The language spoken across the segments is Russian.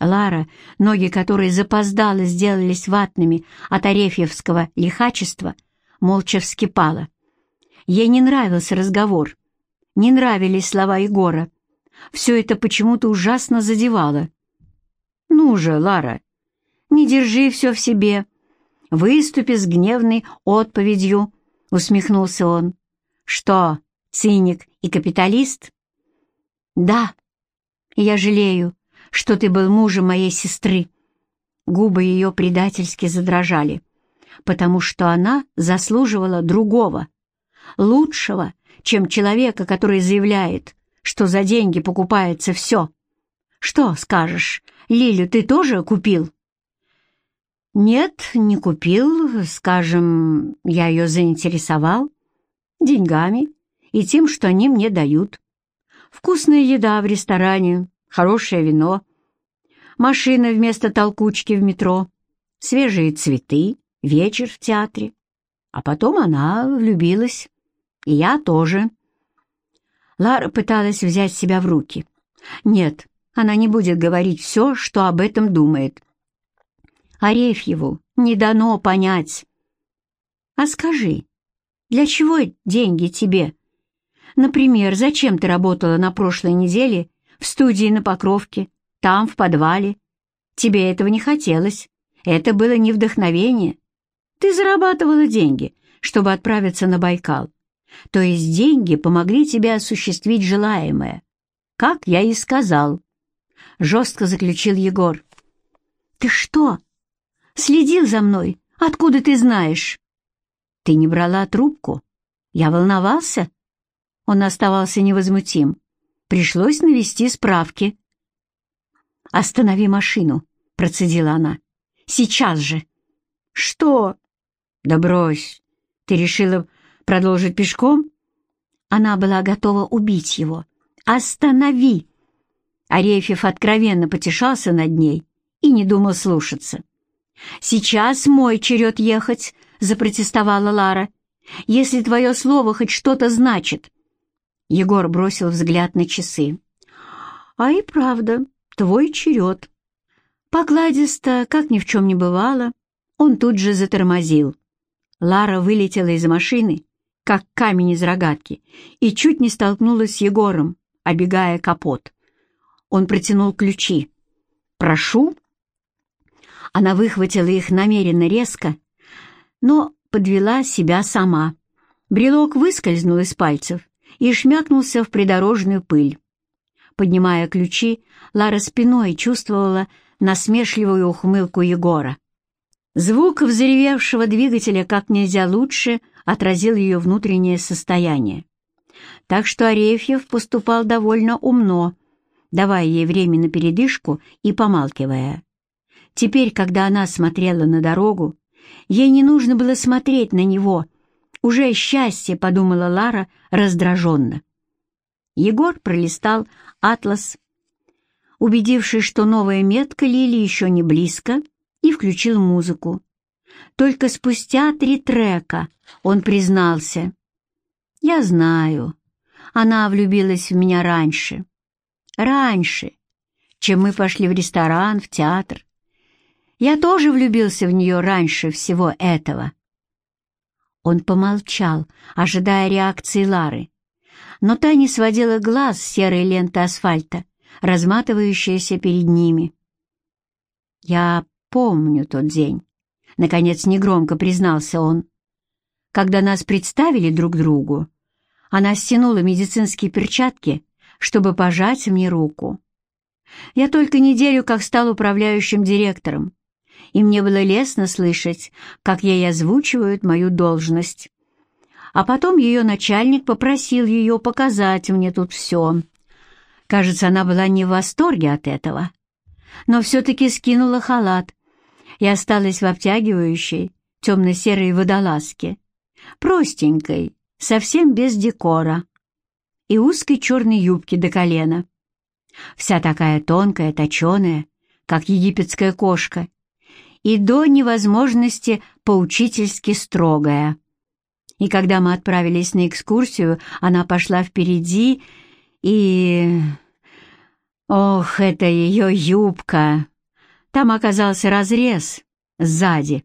Лара, ноги которой запоздало сделались ватными от арефьевского лихачества, молча вскипала. Ей не нравился разговор, не нравились слова Егора. Все это почему-то ужасно задевало. «Ну же, Лара, не держи все в себе. Выступи с гневной отповедью», — усмехнулся он. «Что, циник и капиталист?» «Да, я жалею, что ты был мужем моей сестры». Губы ее предательски задрожали, потому что она заслуживала другого, лучшего, чем человека, который заявляет, что за деньги покупается все. Что скажешь, Лилю ты тоже купил? Нет, не купил, скажем, я ее заинтересовал деньгами и тем, что они мне дают. Вкусная еда в ресторане, хорошее вино, машина вместо толкучки в метро, свежие цветы, вечер в театре. А потом она влюбилась. И я тоже. Лара пыталась взять себя в руки. Нет, она не будет говорить все, что об этом думает. Арефьеву не дано понять. А скажи, для чего деньги тебе? Например, зачем ты работала на прошлой неделе в студии на Покровке, там, в подвале? Тебе этого не хотелось. Это было не вдохновение. Ты зарабатывала деньги, чтобы отправиться на Байкал. То есть деньги помогли тебе осуществить желаемое. Как я и сказал. Жестко заключил Егор. Ты что? Следил за мной? Откуда ты знаешь? Ты не брала трубку? Я волновался. Он оставался невозмутим. Пришлось навести справки. «Останови машину», — процедила она. «Сейчас же». «Что?» «Да брось. Ты решила Продолжить пешком? Она была готова убить его. «Останови!» Арефьев откровенно потешался над ней и не думал слушаться. «Сейчас мой черед ехать», — запротестовала Лара. «Если твое слово хоть что-то значит». Егор бросил взгляд на часы. «А и правда, твой черед». Покладисто, как ни в чем не бывало, он тут же затормозил. Лара вылетела из машины как камень из рогатки, и чуть не столкнулась с Егором, обегая капот. Он протянул ключи. «Прошу». Она выхватила их намеренно резко, но подвела себя сама. Брелок выскользнул из пальцев и шмякнулся в придорожную пыль. Поднимая ключи, Лара спиной чувствовала насмешливую ухмылку Егора. Звук взревевшего двигателя как нельзя лучше отразил ее внутреннее состояние. Так что Арефьев поступал довольно умно, давая ей время на передышку и помалкивая. Теперь, когда она смотрела на дорогу, ей не нужно было смотреть на него. Уже счастье, подумала Лара раздраженно. Егор пролистал атлас, убедившись, что новая метка Лили еще не близко, и включил музыку. Только спустя три трека он признался. «Я знаю, она влюбилась в меня раньше. Раньше, чем мы пошли в ресторан, в театр. Я тоже влюбился в нее раньше всего этого». Он помолчал, ожидая реакции Лары, но та не сводила глаз с серой ленты асфальта, разматывающейся перед ними. «Я помню тот день. Наконец, негромко признался он. Когда нас представили друг другу, она стянула медицинские перчатки, чтобы пожать мне руку. Я только неделю как стал управляющим директором, и мне было лестно слышать, как ей озвучивают мою должность. А потом ее начальник попросил ее показать мне тут все. Кажется, она была не в восторге от этого, но все-таки скинула халат и осталась в обтягивающей темно-серой водолазке, простенькой, совсем без декора, и узкой черной юбке до колена. Вся такая тонкая, точеная, как египетская кошка, и до невозможности поучительски строгая. И когда мы отправились на экскурсию, она пошла впереди и... Ох, это ее юбка! Там оказался разрез сзади.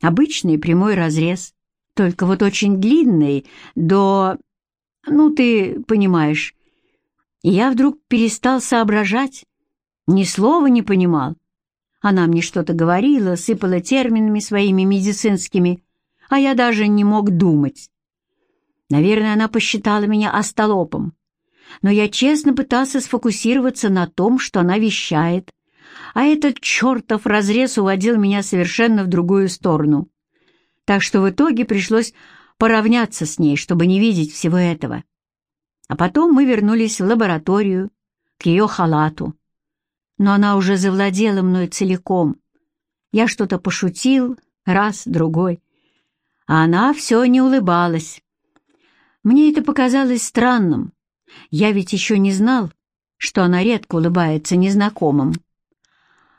Обычный прямой разрез, только вот очень длинный, до... Ну, ты понимаешь. И я вдруг перестал соображать, ни слова не понимал. Она мне что-то говорила, сыпала терминами своими медицинскими, а я даже не мог думать. Наверное, она посчитала меня остолопом, но я честно пытался сфокусироваться на том, что она вещает, а этот чертов разрез уводил меня совершенно в другую сторону. Так что в итоге пришлось поравняться с ней, чтобы не видеть всего этого. А потом мы вернулись в лабораторию, к ее халату. Но она уже завладела мной целиком. Я что-то пошутил, раз, другой. А она все не улыбалась. Мне это показалось странным. Я ведь еще не знал, что она редко улыбается незнакомым.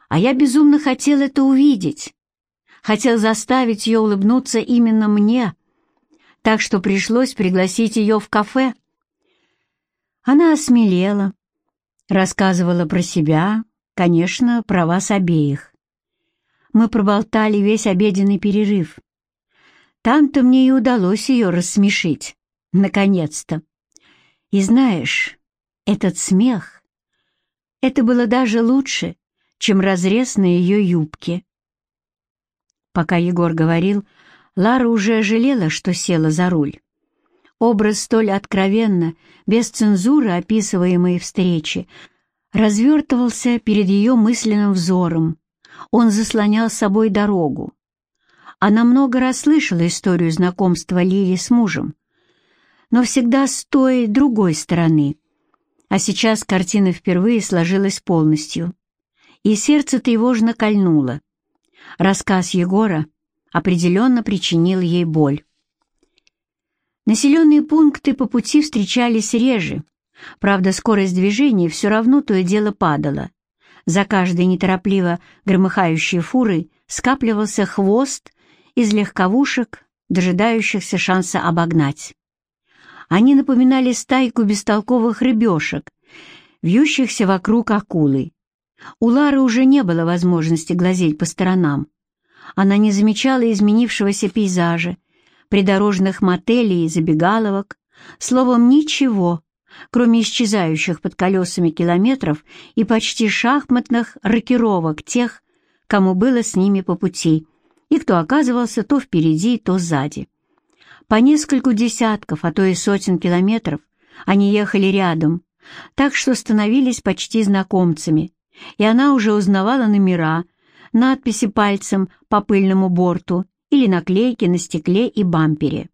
А я безумно хотел это увидеть. Хотел заставить ее улыбнуться именно мне, так что пришлось пригласить ее в кафе. Она осмелела, рассказывала про себя, конечно, про вас обеих. Мы проболтали весь обеденный перерыв. Там-то мне и удалось ее рассмешить, наконец-то. И знаешь, этот смех, это было даже лучше, чем разрез на ее юбке. Пока Егор говорил, Лара уже жалела, что села за руль. Образ столь откровенно, без цензуры описываемой встречи, развертывался перед ее мысленным взором. Он заслонял собой дорогу. Она много раз слышала историю знакомства Лили с мужем, но всегда с той другой стороны. А сейчас картина впервые сложилась полностью и сердце тревожно кольнуло. Рассказ Егора определенно причинил ей боль. Населенные пункты по пути встречались реже, правда, скорость движения все равно то и дело падала. За каждой неторопливо громыхающей фурой скапливался хвост из легковушек, дожидающихся шанса обогнать. Они напоминали стайку бестолковых рыбешек, вьющихся вокруг акулы. У Лары уже не было возможности глазеть по сторонам. Она не замечала изменившегося пейзажа, придорожных мотелей и забегаловок, словом, ничего, кроме исчезающих под колесами километров и почти шахматных рокировок тех, кому было с ними по пути, и кто оказывался то впереди, то сзади. По нескольку десятков, а то и сотен километров они ехали рядом, так что становились почти знакомцами, и она уже узнавала номера, надписи пальцем по пыльному борту или наклейки на стекле и бампере.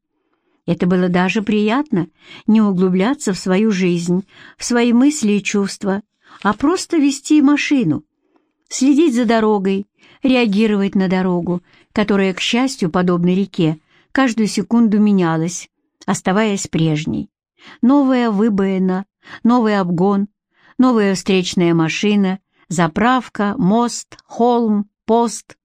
Это было даже приятно, не углубляться в свою жизнь, в свои мысли и чувства, а просто вести машину, следить за дорогой, реагировать на дорогу, которая, к счастью, подобно реке, каждую секунду менялась, оставаясь прежней. Новая выбоина, новый обгон, новая встречная машина, Заправка, мост, холм, пост.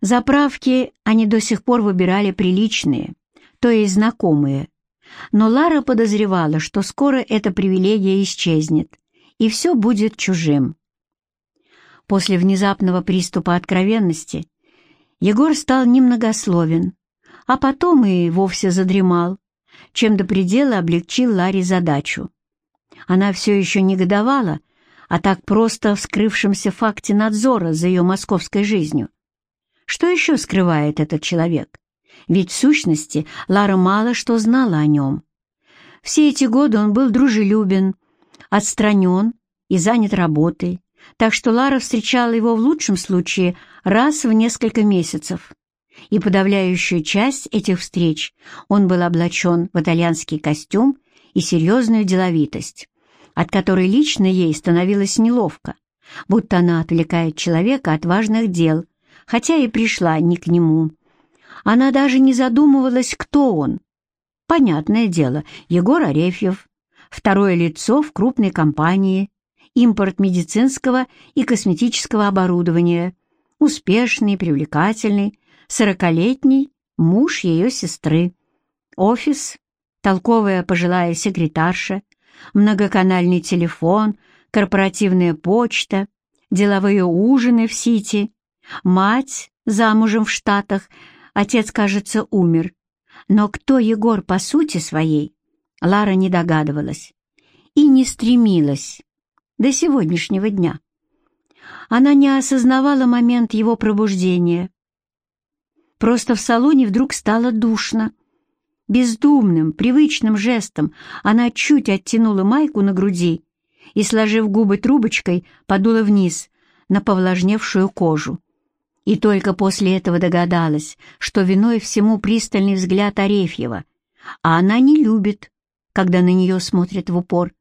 Заправки они до сих пор выбирали приличные, то есть знакомые. Но Лара подозревала, что скоро эта привилегия исчезнет, и все будет чужим. После внезапного приступа откровенности Егор стал немногословен, а потом и вовсе задремал, чем до предела облегчил Ларе задачу. Она все еще негодовала, а так просто вскрывшемся факте надзора за ее московской жизнью. Что еще скрывает этот человек? Ведь в сущности Лара мало что знала о нем. Все эти годы он был дружелюбен, отстранен и занят работой, так что Лара встречала его в лучшем случае раз в несколько месяцев. И подавляющую часть этих встреч он был облачен в итальянский костюм и серьезную деловитость от которой лично ей становилось неловко, будто она отвлекает человека от важных дел, хотя и пришла не к нему. Она даже не задумывалась, кто он. Понятное дело, Егор Арефьев, второе лицо в крупной компании, импорт медицинского и косметического оборудования, успешный, привлекательный, сорокалетний, муж ее сестры, офис, толковая пожилая секретарша, многоканальный телефон, корпоративная почта, деловые ужины в Сити, мать замужем в Штатах, отец, кажется, умер. Но кто Егор по сути своей, Лара не догадывалась и не стремилась до сегодняшнего дня. Она не осознавала момент его пробуждения. Просто в салоне вдруг стало душно. Бездумным, привычным жестом она чуть оттянула майку на груди и, сложив губы трубочкой, подула вниз на повлажневшую кожу. И только после этого догадалась, что виной всему пристальный взгляд Арефьева, а она не любит, когда на нее смотрят в упор.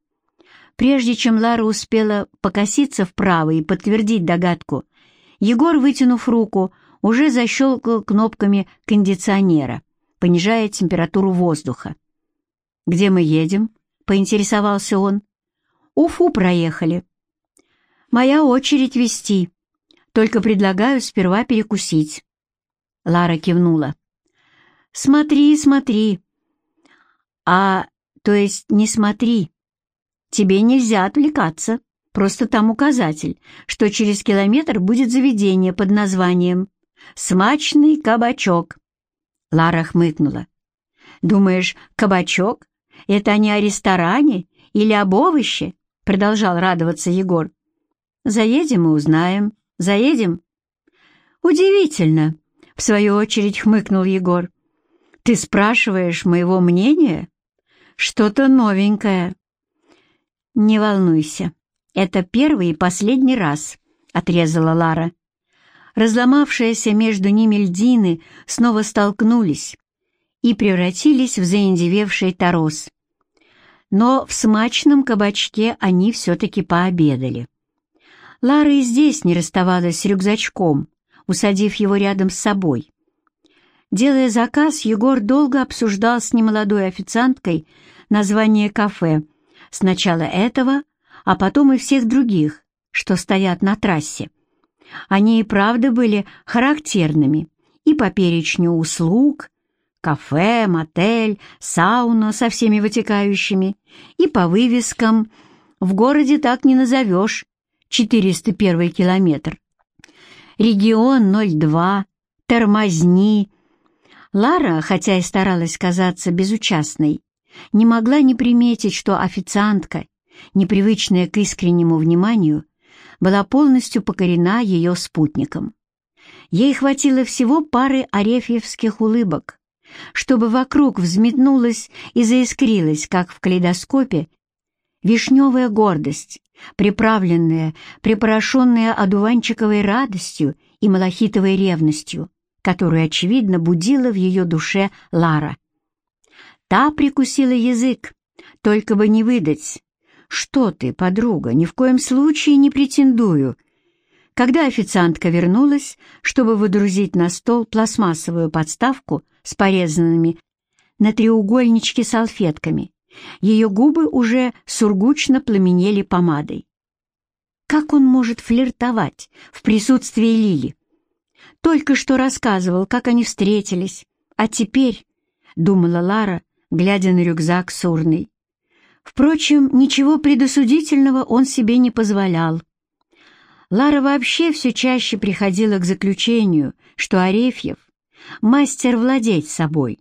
Прежде чем Лара успела покоситься вправо и подтвердить догадку, Егор, вытянув руку, уже защелкал кнопками кондиционера, понижая температуру воздуха. «Где мы едем?» — поинтересовался он. «Уфу проехали». «Моя очередь вести. Только предлагаю сперва перекусить». Лара кивнула. «Смотри, смотри». «А, то есть не смотри. Тебе нельзя отвлекаться. Просто там указатель, что через километр будет заведение под названием «Смачный кабачок». Лара хмыкнула. «Думаешь, кабачок? Это не о ресторане или об овоще?» Продолжал радоваться Егор. «Заедем и узнаем. Заедем?» «Удивительно», — в свою очередь хмыкнул Егор. «Ты спрашиваешь моего мнения? Что-то новенькое». «Не волнуйся, это первый и последний раз», — отрезала Лара. Разломавшиеся между ними льдины снова столкнулись и превратились в заиндевевший торос. Но в смачном кабачке они все-таки пообедали. Лара и здесь не расставалась с рюкзачком, усадив его рядом с собой. Делая заказ, Егор долго обсуждал с немолодой официанткой название кафе — Сначала этого, а потом и всех других, что стоят на трассе. Они и правда были характерными и по перечню услуг, кафе, мотель, сауна со всеми вытекающими, и по вывескам «В городе так не назовешь» 401 километр. Регион 02, тормозни. Лара, хотя и старалась казаться безучастной, не могла не приметить, что официантка, непривычная к искреннему вниманию, была полностью покорена ее спутником. Ей хватило всего пары арефьевских улыбок, чтобы вокруг взметнулась и заискрилась, как в калейдоскопе, вишневая гордость, приправленная, припорошенная одуванчиковой радостью и малахитовой ревностью, которую, очевидно, будила в ее душе Лара. Та прикусила язык, только бы не выдать. «Что ты, подруга, ни в коем случае не претендую». Когда официантка вернулась, чтобы выдрузить на стол пластмассовую подставку с порезанными на треугольничке салфетками, ее губы уже сургучно пламенели помадой. Как он может флиртовать в присутствии Лили? Только что рассказывал, как они встретились, а теперь, — думала Лара, глядя на рюкзак с урной. Впрочем, ничего предосудительного он себе не позволял. Лара вообще все чаще приходила к заключению, что Арефьев — мастер владеть собой.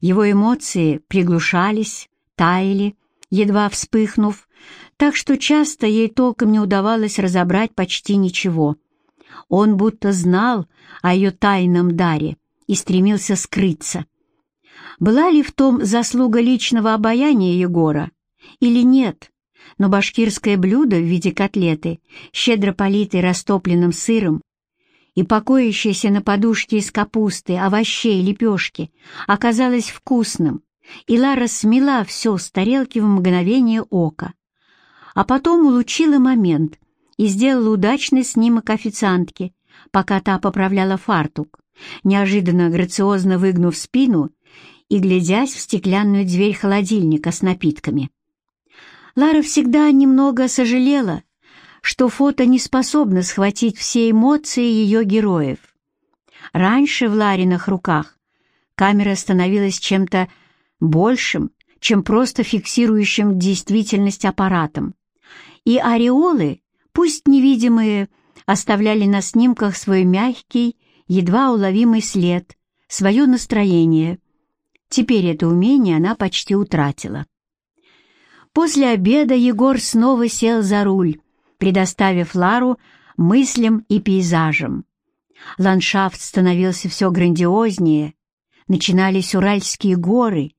Его эмоции приглушались, таяли, едва вспыхнув, так что часто ей толком не удавалось разобрать почти ничего. Он будто знал о ее тайном даре и стремился скрыться — была ли в том заслуга личного обаяния Егора или нет, но башкирское блюдо в виде котлеты, щедро политой растопленным сыром, и покоящееся на подушке из капусты, овощей, лепешки, оказалось вкусным, и Лара смела все с тарелки в мгновение ока. А потом улучила момент и сделала удачный снимок официантки, пока та поправляла фартук, неожиданно грациозно выгнув спину и глядясь в стеклянную дверь холодильника с напитками. Лара всегда немного сожалела, что фото не способно схватить все эмоции ее героев. Раньше в Лариных руках камера становилась чем-то большим, чем просто фиксирующим действительность аппаратом, и ореолы, пусть невидимые, оставляли на снимках свой мягкий, едва уловимый след, свое настроение. Теперь это умение она почти утратила. После обеда Егор снова сел за руль, предоставив Лару мыслям и пейзажам. Ландшафт становился все грандиознее, начинались Уральские горы,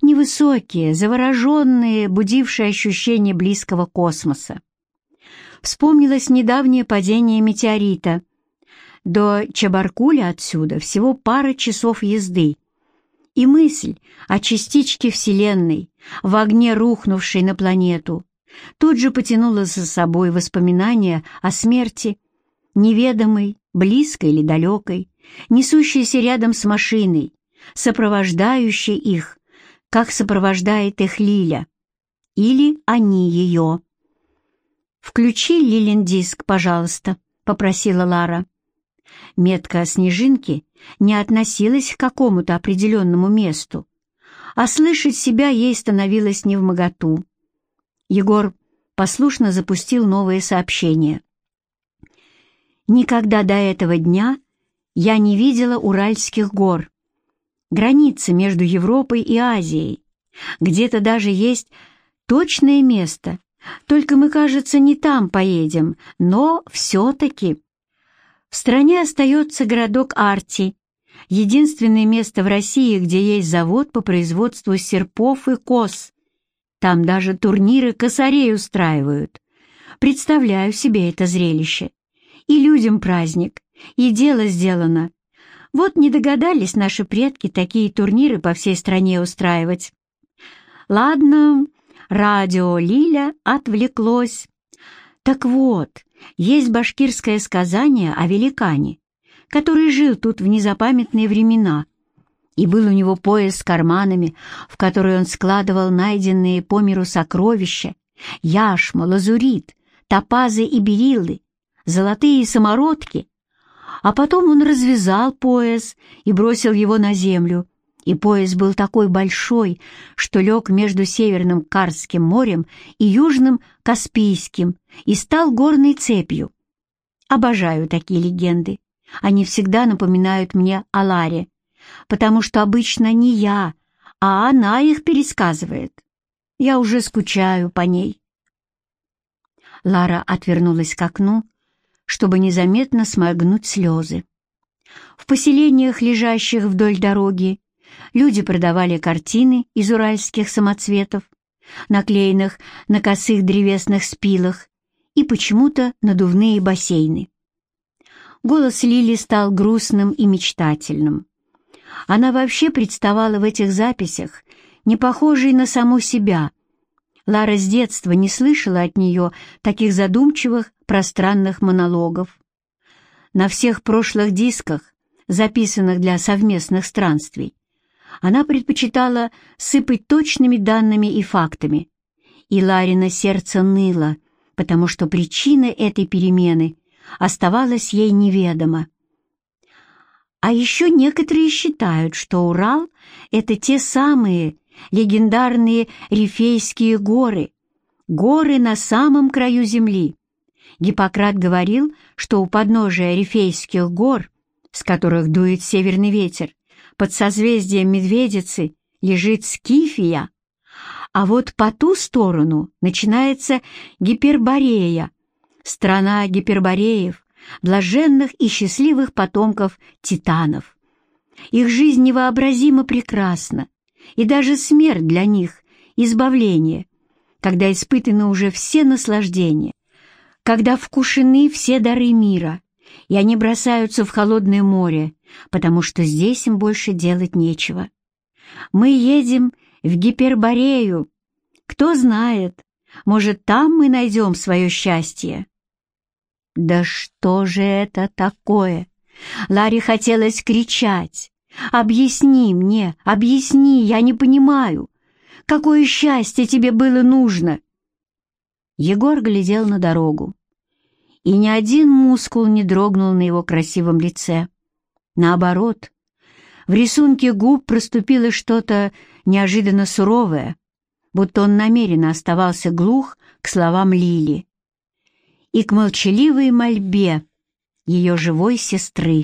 невысокие, завороженные, будившие ощущение близкого космоса. Вспомнилось недавнее падение метеорита. До Чебаркуля отсюда всего пара часов езды. И мысль о частичке Вселенной, в огне рухнувшей на планету, тут же потянула за собой воспоминания о смерти, неведомой, близкой или далекой, несущейся рядом с машиной, сопровождающей их, как сопровождает их Лиля, или они ее. «Включи Лилин диск, пожалуйста», — попросила Лара. Метка снежинки не относилась к какому-то определенному месту, а слышать себя ей становилось невмоготу. Егор послушно запустил новое сообщение. «Никогда до этого дня я не видела Уральских гор. Граница между Европой и Азией. Где-то даже есть точное место, только мы, кажется, не там поедем, но все-таки...» В стране остается городок Арти, единственное место в России, где есть завод по производству серпов и кос. Там даже турниры косарей устраивают. Представляю себе это зрелище. И людям праздник, и дело сделано. Вот не догадались наши предки такие турниры по всей стране устраивать. Ладно, радио Лиля отвлеклось. Так вот, есть башкирское сказание о великане, который жил тут в незапамятные времена и был у него пояс с карманами, в который он складывал найденные по миру сокровища, яшму, лазурит, топазы и бериллы, золотые самородки. А потом он развязал пояс и бросил его на землю, и пояс был такой большой, что лег между Северным Карским морем и Южным Каспийским и стал горной цепью. Обожаю такие легенды. Они всегда напоминают мне о Ларе, потому что обычно не я, а она их пересказывает. Я уже скучаю по ней. Лара отвернулась к окну, чтобы незаметно сморгнуть слезы. В поселениях, лежащих вдоль дороги, люди продавали картины из уральских самоцветов, наклеенных на косых древесных спилах, и почему-то надувные бассейны. Голос Лили стал грустным и мечтательным. Она вообще представала в этих записях, не похожей на саму себя. Лара с детства не слышала от нее таких задумчивых, пространных монологов. На всех прошлых дисках, записанных для совместных странствий, она предпочитала сыпать точными данными и фактами. И Ларина сердце ныло, потому что причина этой перемены оставалась ей неведома. А еще некоторые считают, что Урал — это те самые легендарные Рифейские горы, горы на самом краю земли. Гиппократ говорил, что у подножия Рифейских гор, с которых дует северный ветер, под созвездием Медведицы лежит Скифия, а вот по ту сторону начинается Гиперборея, страна гипербореев, блаженных и счастливых потомков титанов. Их жизнь невообразимо прекрасна, и даже смерть для них — избавление, когда испытаны уже все наслаждения, когда вкушены все дары мира, и они бросаются в холодное море, потому что здесь им больше делать нечего. Мы едем в Гиперборею. Кто знает, может, там мы найдем свое счастье. Да что же это такое? Ларе хотелось кричать. «Объясни мне, объясни, я не понимаю. Какое счастье тебе было нужно?» Егор глядел на дорогу, и ни один мускул не дрогнул на его красивом лице. Наоборот, в рисунке губ проступило что-то неожиданно суровое, будто он намеренно оставался глух к словам Лили. и к молчаливой мольбе ее живой сестры.